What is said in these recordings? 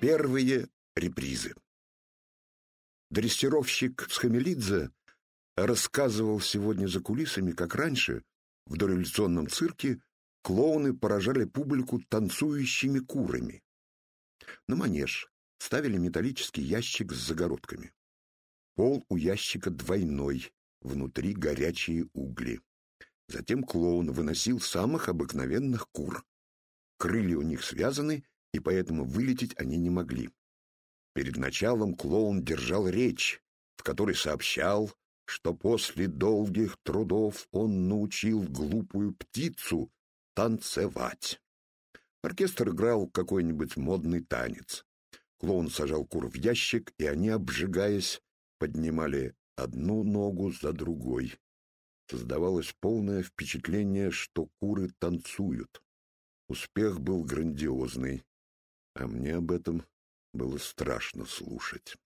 Первые репризы. Дрессировщик Схамелидзе рассказывал сегодня за кулисами, как раньше, в дореволюционном цирке, клоуны поражали публику танцующими курами. На манеж ставили металлический ящик с загородками. Пол у ящика двойной, внутри горячие угли. Затем клоун выносил самых обыкновенных кур. Крылья у них связаны, и поэтому вылететь они не могли. Перед началом клоун держал речь, в которой сообщал, что после долгих трудов он научил глупую птицу танцевать. Оркестр играл какой-нибудь модный танец. Клоун сажал кур в ящик, и они, обжигаясь, поднимали одну ногу за другой. Создавалось полное впечатление, что куры танцуют. Успех был грандиозный, а мне об этом было страшно слушать.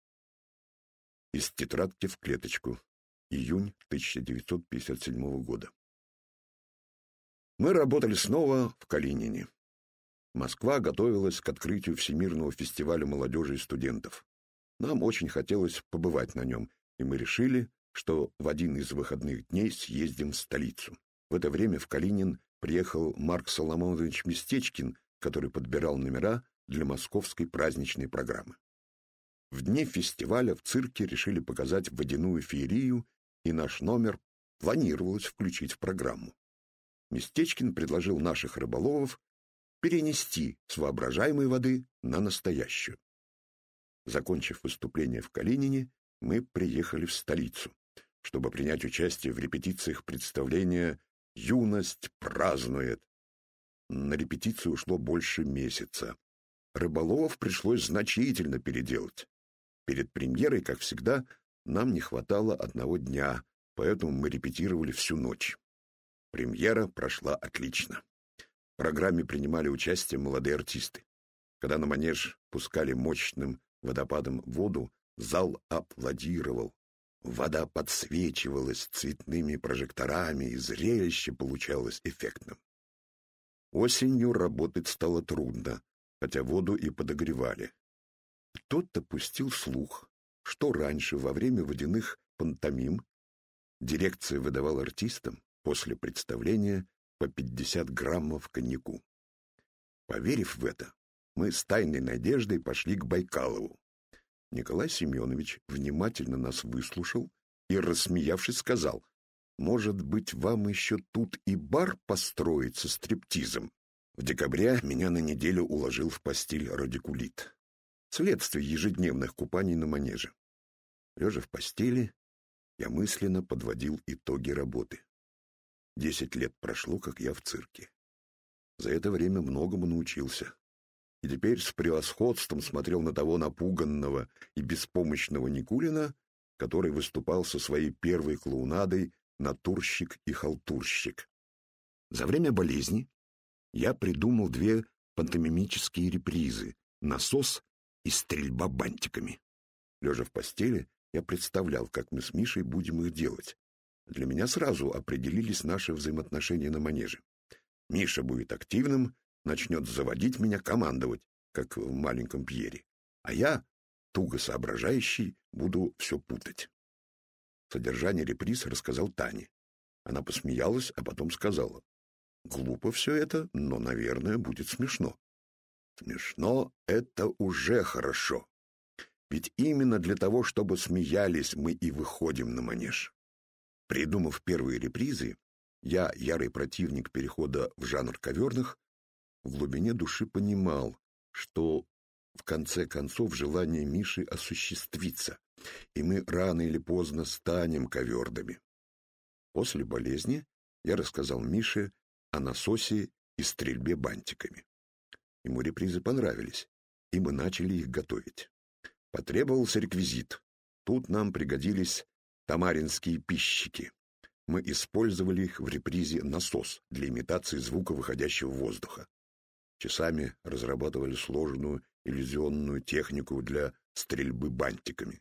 Из тетрадки в клеточку. Июнь 1957 года. Мы работали снова в Калинине. Москва готовилась к открытию Всемирного фестиваля молодежи и студентов. Нам очень хотелось побывать на нем, и мы решили, что в один из выходных дней съездим в столицу. В это время в Калинин приехал Марк Соломонович Местечкин, который подбирал номера для московской праздничной программы. В дни фестиваля в цирке решили показать водяную феерию, и наш номер планировалось включить в программу. Местечкин предложил наших рыболовов перенести с воображаемой воды на настоящую. Закончив выступление в Калинине, мы приехали в столицу чтобы принять участие в репетициях представления «Юность празднует». На репетицию ушло больше месяца. Рыболовов пришлось значительно переделать. Перед премьерой, как всегда, нам не хватало одного дня, поэтому мы репетировали всю ночь. Премьера прошла отлично. В программе принимали участие молодые артисты. Когда на манеж пускали мощным водопадом воду, зал аплодировал. Вода подсвечивалась цветными прожекторами, и зрелище получалось эффектным. Осенью работать стало трудно, хотя воду и подогревали. Кто-то пустил слух, что раньше, во время водяных пантомим, дирекция выдавала артистам после представления по 50 граммов коньяку. Поверив в это, мы с тайной надеждой пошли к Байкалову. Николай Семенович внимательно нас выслушал и, рассмеявшись, сказал, «Может быть, вам еще тут и бар построить со стриптизом?» В декабре меня на неделю уложил в постель радикулит. Следствие ежедневных купаний на манеже. Лежа в постели, я мысленно подводил итоги работы. Десять лет прошло, как я в цирке. За это время многому научился и теперь с превосходством смотрел на того напуганного и беспомощного Никулина, который выступал со своей первой клоунадой «Натурщик и халтурщик». За время болезни я придумал две пантомимические репризы «Насос» и «Стрельба бантиками». Лежа в постели, я представлял, как мы с Мишей будем их делать. Для меня сразу определились наши взаимоотношения на манеже. Миша будет активным, начнет заводить меня командовать, как в маленьком Пьере, а я, туго соображающий, буду все путать. Содержание реприз рассказал Тане. Она посмеялась, а потом сказала. Глупо все это, но, наверное, будет смешно. Смешно — это уже хорошо. Ведь именно для того, чтобы смеялись, мы и выходим на манеж. Придумав первые репризы, я, ярый противник перехода в жанр коверных, в глубине души понимал, что в конце концов желание Миши осуществится, и мы рано или поздно станем ковердами. После болезни я рассказал Мише о насосе и стрельбе бантиками. Ему репризы понравились, и мы начали их готовить. Потребовался реквизит. Тут нам пригодились тамаринские пищики. Мы использовали их в репризе насос для имитации звука выходящего воздуха. Часами разрабатывали сложную иллюзионную технику для стрельбы бантиками.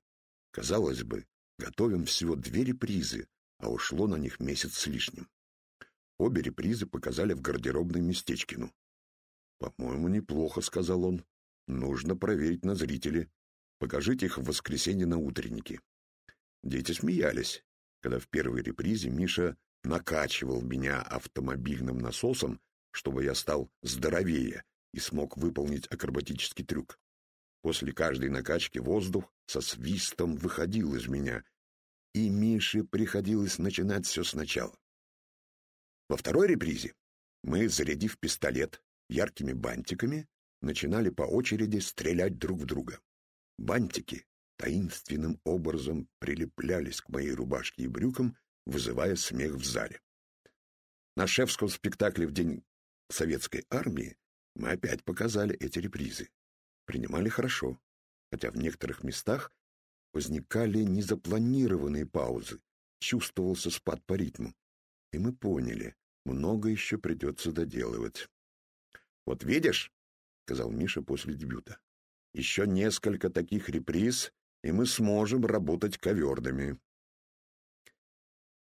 Казалось бы, готовим всего две репризы, а ушло на них месяц с лишним. Обе репризы показали в гардеробной Местечкину. «По-моему, неплохо», — сказал он. нужно проверить на зрителе. Покажите их в воскресенье на утреннике. Дети смеялись, когда в первой репризе Миша накачивал меня автомобильным насосом, чтобы я стал здоровее и смог выполнить акробатический трюк. После каждой накачки воздух со свистом выходил из меня, и Мише приходилось начинать все сначала. Во второй репризе мы, зарядив пистолет яркими бантиками, начинали по очереди стрелять друг в друга. Бантики таинственным образом прилеплялись к моей рубашке и брюкам, вызывая смех в зале. На шефском спектакле в День Советской Армии мы опять показали эти репризы. Принимали хорошо, хотя в некоторых местах возникали незапланированные паузы, чувствовался спад по ритму. И мы поняли, много еще придется доделывать. «Вот видишь», — сказал Миша после дебюта, — «еще несколько таких реприз, и мы сможем работать ковердами».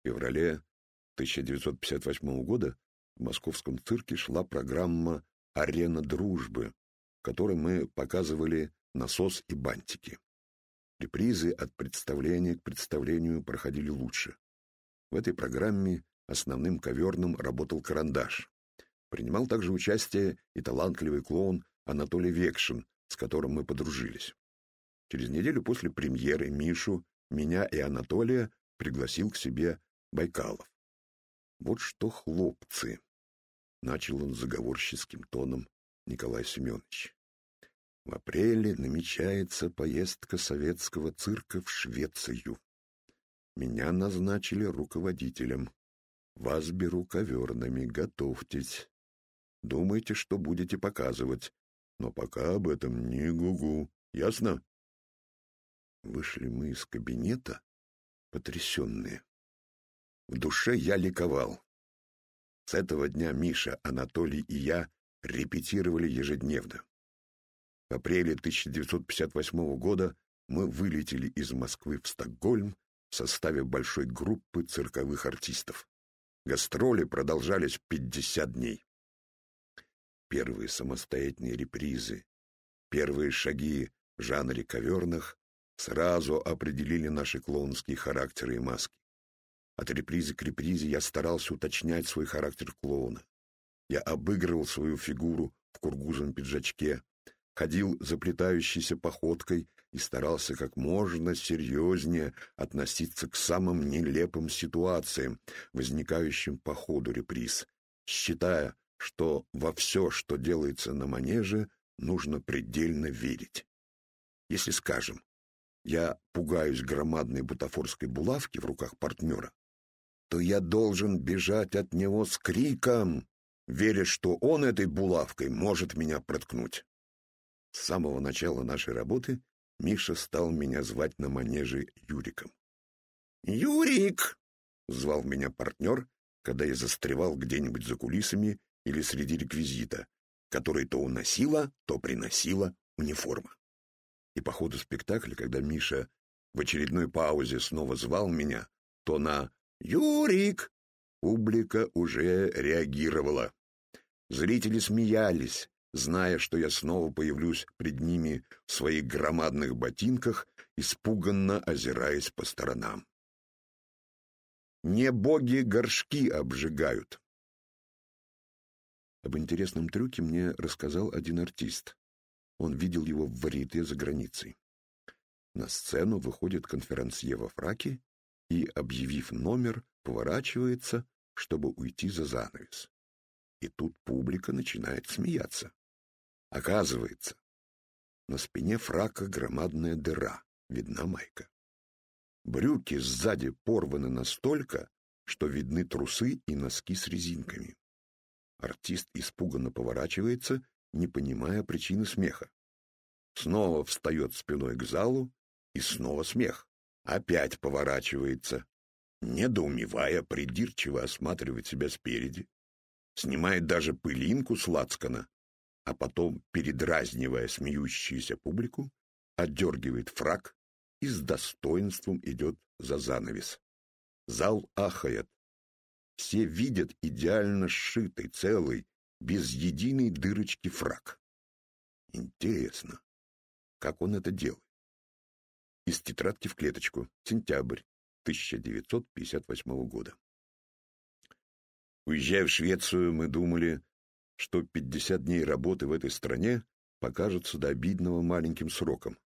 В феврале 1958 года в московском цирке шла программа «Арена дружбы», в которой мы показывали насос и бантики. Репризы от представления к представлению проходили лучше. В этой программе основным коверным работал карандаш. Принимал также участие и талантливый клоун Анатолий Векшин, с которым мы подружились. Через неделю после премьеры Мишу, меня и Анатолия пригласил к себе Байкалов. «Вот что, хлопцы!» — начал он заговорческим тоном Николай Семенович. В апреле намечается поездка советского цирка в Швецию. Меня назначили руководителем. Вас беру коверными, готовьтесь. Думайте, что будете показывать, но пока об этом не гугу. Ясно? Вышли мы из кабинета, потрясенные. В душе я ликовал. С этого дня Миша, Анатолий и я репетировали ежедневно. В апреле 1958 года мы вылетели из Москвы в Стокгольм в составе большой группы цирковых артистов. Гастроли продолжались 50 дней. Первые самостоятельные репризы, первые шаги в жанре коверных сразу определили наши клоунские характеры и маски. От репризы к репризе я старался уточнять свой характер клоуна. Я обыгрывал свою фигуру в кургузом пиджачке, ходил заплетающейся походкой и старался как можно серьезнее относиться к самым нелепым ситуациям, возникающим по ходу реприз, считая, что во все, что делается на манеже, нужно предельно верить. Если, скажем, я пугаюсь громадной бутафорской булавки в руках партнера, то я должен бежать от него с криком, веря, что он этой булавкой может меня проткнуть. С самого начала нашей работы Миша стал меня звать на манеже Юриком. «Юрик!» — звал меня партнер, когда я застревал где-нибудь за кулисами или среди реквизита, который то уносила, то приносила униформа. И по ходу спектакля, когда Миша в очередной паузе снова звал меня, то на «Юрик!» публика уже реагировала. Зрители смеялись, зная, что я снова появлюсь пред ними в своих громадных ботинках, испуганно озираясь по сторонам. Не боги горшки обжигают. Об интересном трюке мне рассказал один артист. Он видел его в варите за границей. На сцену выходит конферансье во фраке и, объявив номер, поворачивается, чтобы уйти за занавес. И тут публика начинает смеяться. Оказывается, на спине фрака громадная дыра, видна майка. Брюки сзади порваны настолько, что видны трусы и носки с резинками. Артист испуганно поворачивается, не понимая причины смеха. Снова встает спиной к залу, и снова смех. Опять поворачивается, недоумевая, придирчиво осматривает себя спереди. Снимает даже пылинку с лацкана, а потом, передразнивая смеющуюся публику, отдергивает фраг и с достоинством идет за занавес. Зал ахает. Все видят идеально сшитый, целый, без единой дырочки фраг. Интересно, как он это делает? Из тетрадки в клеточку. Сентябрь 1958 года. Уезжая в Швецию, мы думали, что 50 дней работы в этой стране покажутся до обидного маленьким сроком.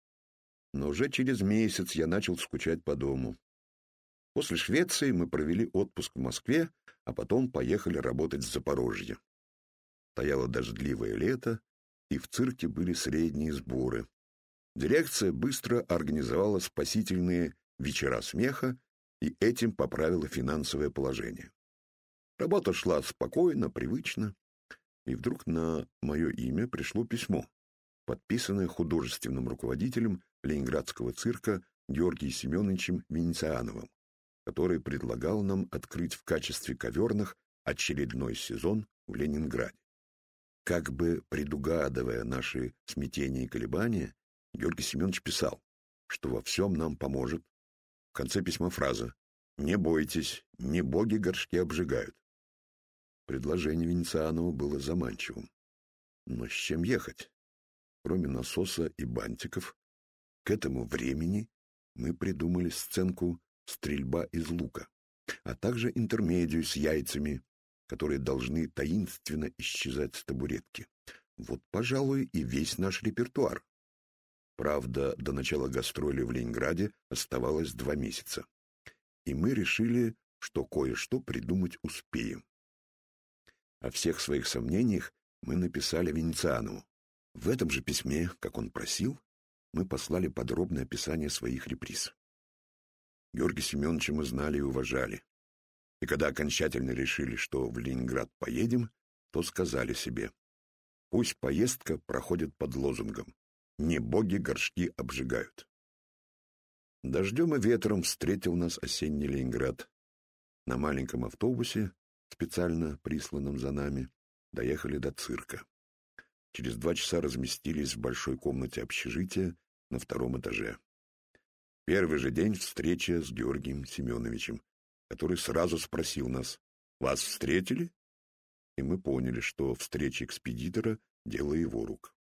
Но уже через месяц я начал скучать по дому. После Швеции мы провели отпуск в Москве, а потом поехали работать в Запорожье. Стояло дождливое лето, и в цирке были средние сборы. Дирекция быстро организовала спасительные вечера смеха и этим поправила финансовое положение. Работа шла спокойно, привычно, и вдруг на мое имя пришло письмо, подписанное художественным руководителем Ленинградского цирка Георгием Семеновичем Венециановым, который предлагал нам открыть в качестве коверных очередной сезон в Ленинграде. Как бы предугадывая наши смятения и колебания, Георгий Семенович писал, что во всем нам поможет. В конце письма фраза «Не бойтесь, не боги горшки обжигают». Предложение Венецианова было заманчивым. Но с чем ехать? Кроме насоса и бантиков, к этому времени мы придумали сценку «Стрельба из лука», а также интермедию с яйцами, которые должны таинственно исчезать с табуретки. Вот, пожалуй, и весь наш репертуар. Правда, до начала гастроли в Ленинграде оставалось два месяца. И мы решили, что кое-что придумать успеем. О всех своих сомнениях мы написали Венецианову. В этом же письме, как он просил, мы послали подробное описание своих реприз. Георгия Семеновича мы знали и уважали. И когда окончательно решили, что в Ленинград поедем, то сказали себе, пусть поездка проходит под лозунгом «Не боги горшки обжигают». Дождем и ветром встретил нас осенний Ленинград. На маленьком автобусе, специально присланном за нами, доехали до цирка. Через два часа разместились в большой комнате общежития на втором этаже. Первый же день встреча с Георгием Семеновичем, который сразу спросил нас, «Вас встретили?» И мы поняли, что встреча экспедитора — дело его рук.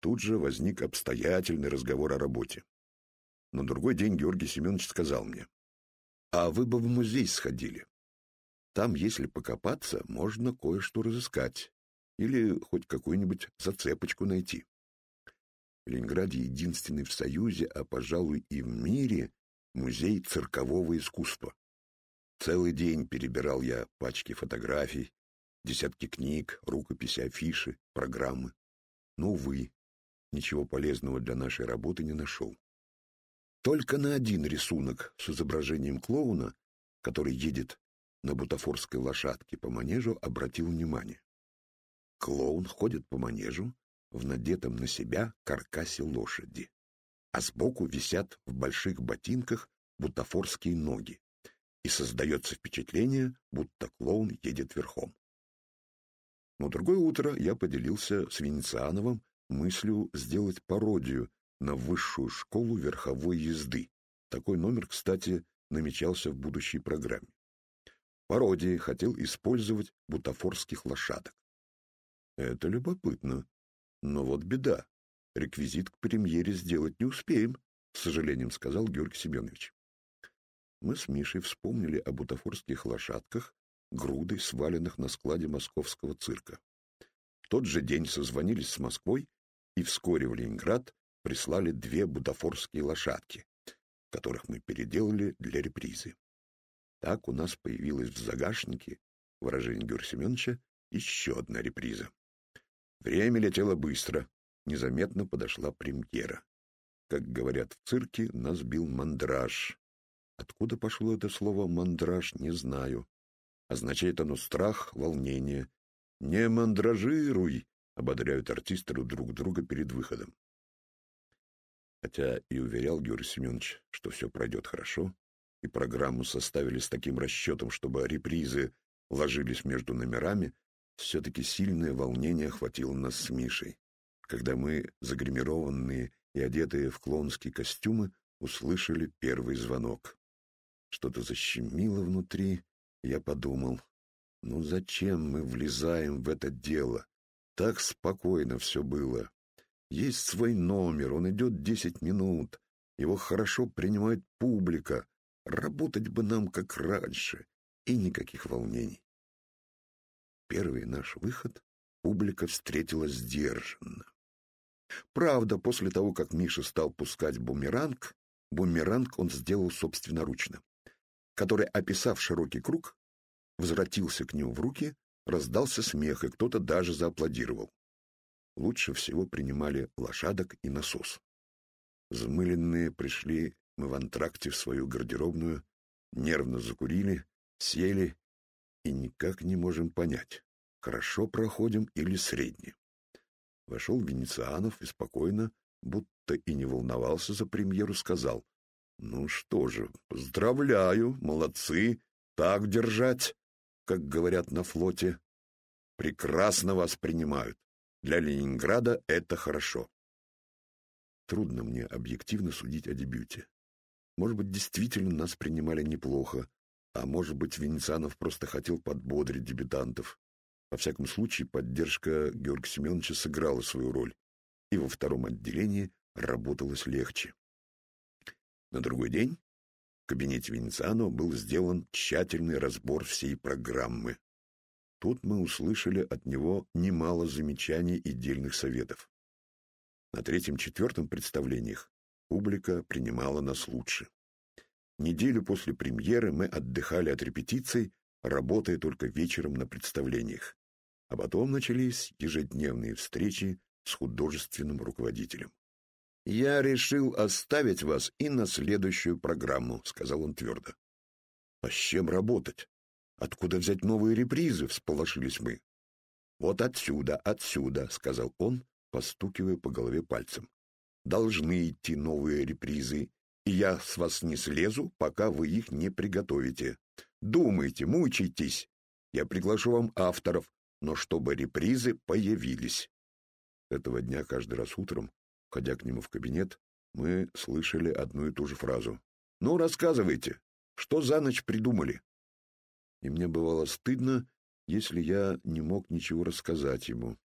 Тут же возник обстоятельный разговор о работе. На другой день Георгий Семенович сказал мне, «А вы бы в музей сходили. Там, если покопаться, можно кое-что разыскать или хоть какую-нибудь зацепочку найти». В Ленинграде единственный в Союзе, а, пожалуй, и в мире, музей циркового искусства. Целый день перебирал я пачки фотографий, десятки книг, рукописи, афиши, программы. Но, увы, ничего полезного для нашей работы не нашел. Только на один рисунок с изображением клоуна, который едет на бутафорской лошадке по манежу, обратил внимание. Клоун ходит по манежу в надетом на себя каркасе лошади, а сбоку висят в больших ботинках бутафорские ноги и создается впечатление, будто клоун едет верхом. Но другое утро я поделился с Венециановым мыслью сделать пародию на высшую школу верховой езды. Такой номер, кстати, намечался в будущей программе. Пародии хотел использовать бутафорских лошадок. Это любопытно. Но вот беда. Реквизит к премьере сделать не успеем, с сожалением сказал Георгий Семенович мы с Мишей вспомнили о бутафорских лошадках, грудой сваленных на складе московского цирка. В тот же день созвонились с Москвой, и вскоре в Ленинград прислали две бутафорские лошадки, которых мы переделали для репризы. Так у нас появилась в загашнике, выражение Георгия Семеновича, еще одна реприза. Время летело быстро, незаметно подошла премьера. Как говорят в цирке, нас бил мандраж. Откуда пошло это слово «мандраж», не знаю. Означает оно страх, волнение. «Не мандражируй!» — ободряют артисты друг друга перед выходом. Хотя и уверял Георгий Семенович, что все пройдет хорошо, и программу составили с таким расчетом, чтобы репризы ложились между номерами, все-таки сильное волнение охватило нас с Мишей, когда мы, загримированные и одетые в клоунские костюмы, услышали первый звонок. Что-то защемило внутри. Я подумал, ну зачем мы влезаем в это дело? Так спокойно все было. Есть свой номер, он идет десять минут, его хорошо принимает публика. Работать бы нам как раньше, и никаких волнений. Первый наш выход публика встретила сдержанно. Правда, после того, как Миша стал пускать бумеранг, бумеранг он сделал собственноручно, который, описав широкий круг, возвратился к нему в руки, раздался смех, и кто-то даже зааплодировал. Лучше всего принимали лошадок и насос. Замыленные пришли мы в антракте в свою гардеробную, нервно закурили, сели и никак не можем понять, хорошо проходим или средне. Вошел Венецианов и спокойно, будто и не волновался за премьеру, сказал, «Ну что же, поздравляю, молодцы, так держать, как говорят на флоте. Прекрасно вас принимают. Для Ленинграда это хорошо». Трудно мне объективно судить о дебюте. Может быть, действительно нас принимали неплохо, а может быть, Венецианов просто хотел подбодрить дебютантов. Во всяком случае, поддержка Георгия Семеновича сыграла свою роль, и во втором отделении работалось легче. На другой день в кабинете Венецианова был сделан тщательный разбор всей программы. Тут мы услышали от него немало замечаний и дельных советов. На третьем-четвертом представлениях публика принимала нас лучше. Неделю после премьеры мы отдыхали от репетиций, работая только вечером на представлениях а потом начались ежедневные встречи с художественным руководителем. «Я решил оставить вас и на следующую программу», — сказал он твердо. «А с чем работать? Откуда взять новые репризы?» — всполошились мы. «Вот отсюда, отсюда», — сказал он, постукивая по голове пальцем. «Должны идти новые репризы, и я с вас не слезу, пока вы их не приготовите. Думайте, мучайтесь. Я приглашу вам авторов, но чтобы репризы появились. Этого дня каждый раз утром, входя к нему в кабинет, мы слышали одну и ту же фразу. «Ну, рассказывайте, что за ночь придумали?» И мне бывало стыдно, если я не мог ничего рассказать ему.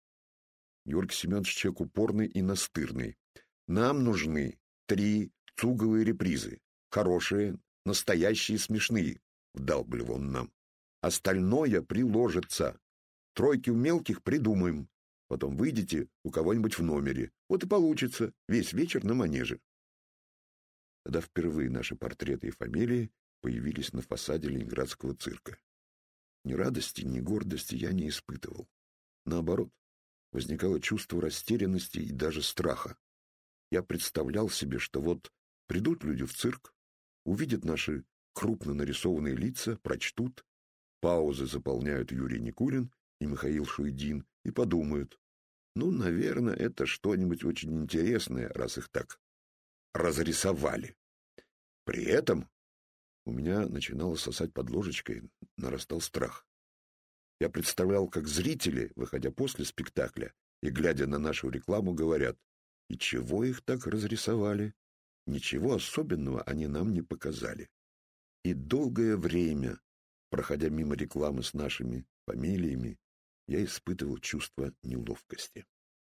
Георгий Семенович человек упорный и настырный. Нам нужны три цуговые репризы. Хорошие, настоящие, смешные. Вдалбливал он нам. Остальное приложится. Тройки у мелких придумаем. Потом выйдете у кого-нибудь в номере. Вот и получится весь вечер на манеже. Тогда впервые наши портреты и фамилии появились на фасаде Ленинградского цирка. Ни радости, ни гордости я не испытывал. Наоборот, возникало чувство растерянности и даже страха. Я представлял себе, что вот придут люди в цирк, увидят наши крупно нарисованные лица, прочтут, паузы заполняют Юрий Никулин и Михаил Шуйдин и подумают, ну, наверное, это что-нибудь очень интересное, раз их так разрисовали. При этом у меня начинало сосать под ложечкой, нарастал страх. Я представлял, как зрители, выходя после спектакля и глядя на нашу рекламу, говорят, и чего их так разрисовали? Ничего особенного они нам не показали. И долгое время, проходя мимо рекламы с нашими фамилиями, я испытывал чувство неловкости.